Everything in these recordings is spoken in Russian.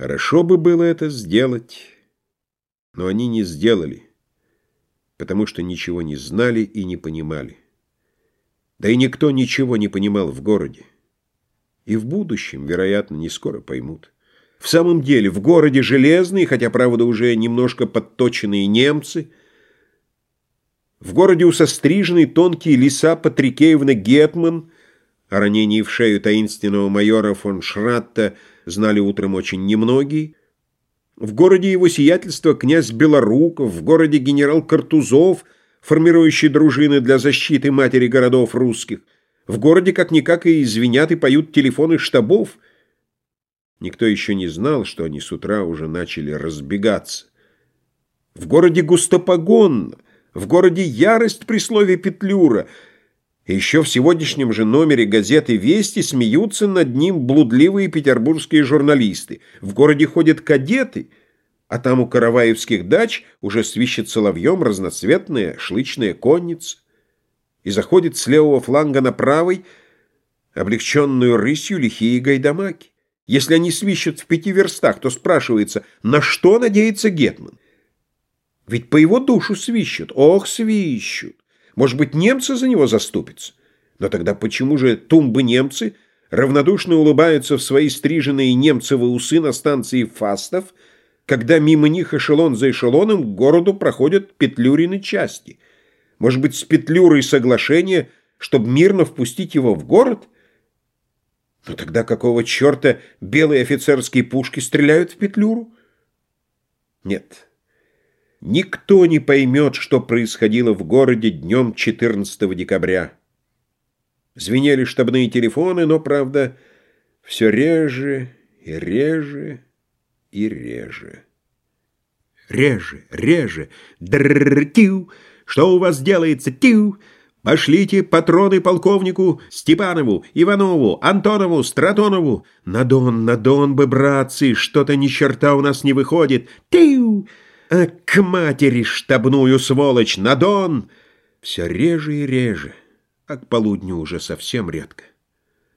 Хорошо бы было это сделать, но они не сделали, потому что ничего не знали и не понимали. Да и никто ничего не понимал в городе. И в будущем, вероятно, не скоро поймут. В самом деле, в городе железные, хотя, правда, уже немножко подточенные немцы, в городе усостриженные тонкие леса Патрикеевна Гетман, о ранении в шею таинственного майора фон Шратта знали утром очень немногие, в городе его сиятельство князь Белоруков, в городе генерал Картузов, формирующий дружины для защиты матери городов русских, в городе как-никак и звенят и поют телефоны штабов. Никто еще не знал, что они с утра уже начали разбегаться. В городе густопогонно, в городе ярость при слове «петлюра», еще в сегодняшнем же номере газеты «Вести» смеются над ним блудливые петербургские журналисты. В городе ходят кадеты, а там у караваевских дач уже свищет соловьем разноцветная шлычная конница. И заходит с левого фланга на правый, облегченную рысью лихие гайдамаки. Если они свищут в пяти верстах, то спрашивается, на что надеется Гетман? Ведь по его душу свищут, ох, свищут. Может быть, немцы за него заступятся? Но тогда почему же тумбы-немцы равнодушно улыбаются в свои стриженные немцевы усы на станции Фастов, когда мимо них эшелон за эшелоном к городу проходят петлюрины части? Может быть, с петлюрой соглашение, чтобы мирно впустить его в город? Но тогда какого черта белые офицерские пушки стреляют в петлюру? Нет. Никто не поймет, что происходило в городе днем 14 декабря. Звенели штабные телефоны, но, правда, все реже и реже и реже. Реже, реже, дрррр-тю, что у вас делается, тю, Пошлите патроны полковнику Степанову, Иванову, Антонову, Стратонову. На Дон, на Дон бы, братцы, что-то ни черта у нас не выходит. Тю! А к матери штабную сволочь, на Дон! Все реже и реже, а к полудню уже совсем редко.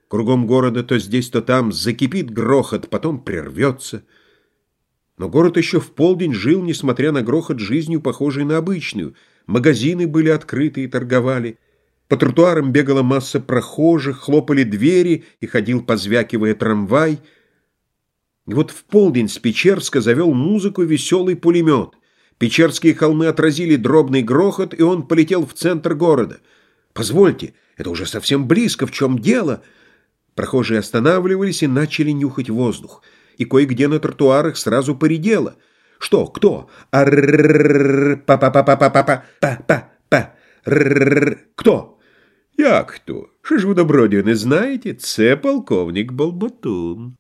Кругом города то здесь, то там закипит грохот, потом прервется. Но город еще в полдень жил, несмотря на грохот, жизнью, похожей на обычную. Магазины были открыты и торговали. По тротуарам бегала масса прохожих, хлопали двери и ходил, позвякивая трамвай — и вот в полдень с Печерска завел музыку веселый пулемет. Печерские холмы отразили дробный грохот, и он полетел в центр города. «Позвольте, это уже совсем близко, в чем дело?» Прохожие останавливались и начали нюхать воздух. И кое-где на тротуарах сразу поредело. «Что? Кто? Аррррррр! Па-па-па-па-па-па! Па-па-па! Рррррр! Кто?» «Як хто? Що ж ви, добродію, не знаєте? Це полковник Болбатун».